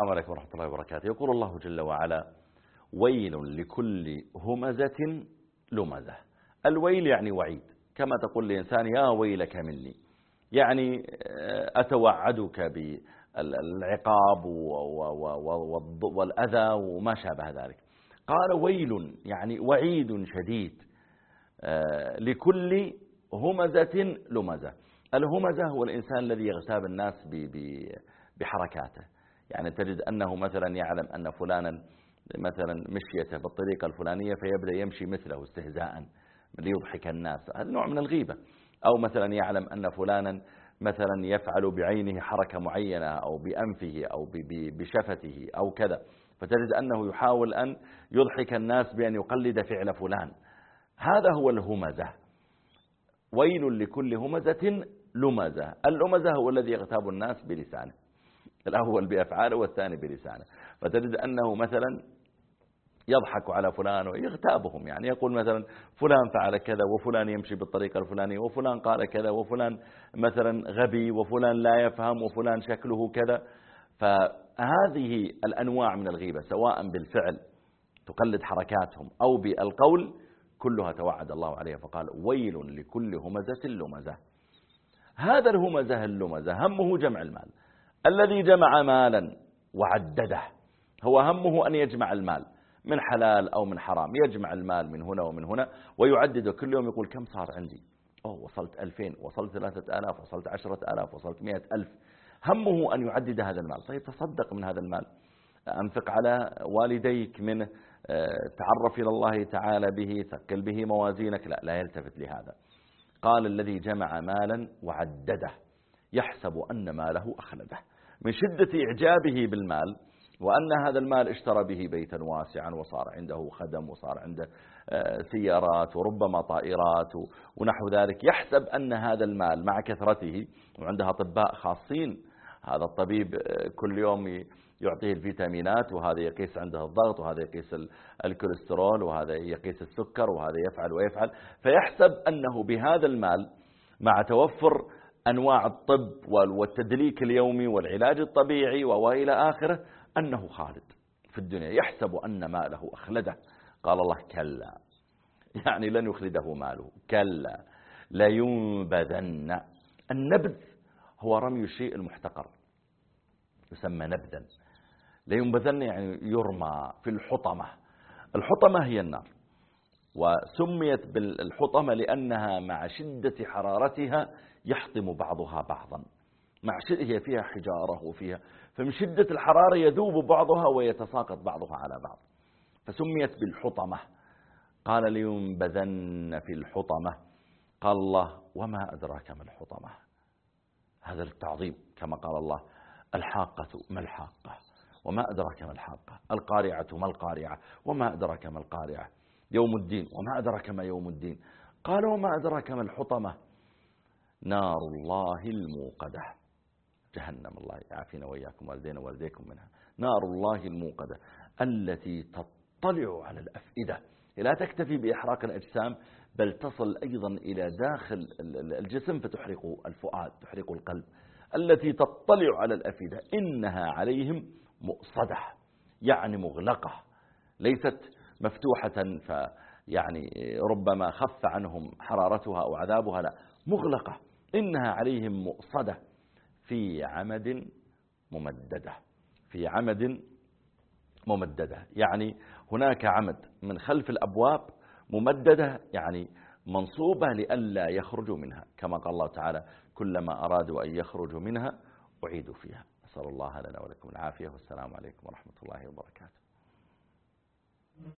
السلام عليكم ورحمة الله وبركاته. يقول الله جل وعلا ويل لكل همزة لمزة. الويل يعني وعيد. كما تقول لإنسان يا ويلك مني. يعني أتوعدك بالعقاب والأذى وما شابه ذلك. قال ويل يعني وعيد شديد لكل همزة لمزة. الهمزة هو الإنسان الذي يغتاب الناس بحركاته. يعني تجد أنه مثلا يعلم أن فلانا مثلا مشيته بالطريقة الفلانية فيبدأ يمشي مثله استهزاء ليضحك الناس هذا نوع من الغيبة. أو مثلا يعلم أن فلانا مثلا يفعل بعينه حركة معينة أو بأنفه أو بشفته أو كذا. فتجد أنه يحاول أن يضحك الناس بأن يقلد فعل فلان. هذا هو الهمزة. ويل لكل همزة لمزة. اللمزة هو الذي يغتاب الناس بلسانه. الأول بأفعاله والثاني بلسانه. فتجد أنه مثلا يضحك على فلان ويغتابهم يعني يقول مثلا فلان فعل كذا وفلان يمشي بالطريقة الفلانية وفلان قال كذا وفلان مثلا غبي وفلان لا يفهم وفلان شكله كذا. فهذه الأنواع من الغيبة سواء بالفعل تقلد حركاتهم أو بالقول كلها توعد الله عليها فقال ويل لكل همزة لمزة. هذا الهمزة اللمزة همه جمع المال. الذي جمع مالا وعدده. هو همه أن يجمع المال من حلال أو من حرام. يجمع المال من هنا ومن هنا ويعدد كل يوم يقول كم صار عندي؟ أوه وصلت ألفين وصلت ثلاثة آلاف وصلت عشرة آلاف وصلت مئة ألف. همه أن يعدد هذا المال. طيب تصدق من هذا المال. أنفق على والديك من تعرف إلى الله تعالى به ثقل به موازينك. لا لا يلتفت لهذا. قال الذي جمع مالا وعدده. يحسب أن ماله أخلده. من شدة إعجابه بالمال وأن هذا المال اشترى به بيتا واسعا وصار عنده خدم وصار عنده سيارات وربما طائرات ونحو ذلك. يحسب أن هذا المال مع كثرته وعنده أطباء خاصين هذا الطبيب كل يوم يعطيه الفيتامينات وهذا يقيس عنده الضغط وهذا يقيس الكوليسترول وهذا يقيس السكر وهذا يفعل ويفعل. فيحسب أنه بهذا المال مع توفر أنواع الطب والتدليك اليومي والعلاج الطبيعي وإلى آخره أنه خالد في الدنيا يحسب أن ماله أخلده. قال الله كلا. يعني لن يخلده ماله. كلا. لينبذن. النبذ هو رمي الشيء المحتقر. يسمى نبذا. لينبذن يعني يرمى في الحطمة. الحطمة هي النار. وسميت بالحطمة لأنها مع شدة حرارتها يحطم بعضها بعضا. مع هي فيها حجارة وفيها فمن شدة الحرارة يذوب بعضها ويتساقط بعضها على بعض. فسميت بالحطمة. قال لينبذن في الحطمة. قال الله وما أدراك ما الحطمة؟ هذا التعظيم كما قال الله. الحاقة ما الحاقة؟ وما أدراك ما الحاقة؟ القارعة ما القارعة؟ وما أدراك ما القارعة؟ يوم الدين وما أدراك ما يوم الدين؟ قال وما أدراك ما الحطمة؟ نار الله الموقدة. جهنم الله. يعافينا وإياكم والدينا والديكم منها. نار الله الموقدة التي تطلع على الأفئدة. لا تكتفي بإحراق الأجسام بل تصل أيضا إلى داخل الجسم فتحرق الفؤاد تحرق القلب. التي تطلع على الأفئدة إنها عليهم مؤصدة يعني مغلقة ليست مفتوحة فيعني ربما خف عنهم حرارتها أو عذابها لا مغلقة. إنها عليهم مؤصدة في عمد ممددة. في عمد ممددة. يعني هناك عمد من خلف الأبواب ممددة يعني منصوبة لئلا يخرجوا منها. كما قال الله تعالى كلما أرادوا أن يخرجوا منها أعيدوا فيها. نسأل الله لنا ولكم العافية. والسلام عليكم ورحمة الله وبركاته.